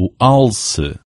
o alce.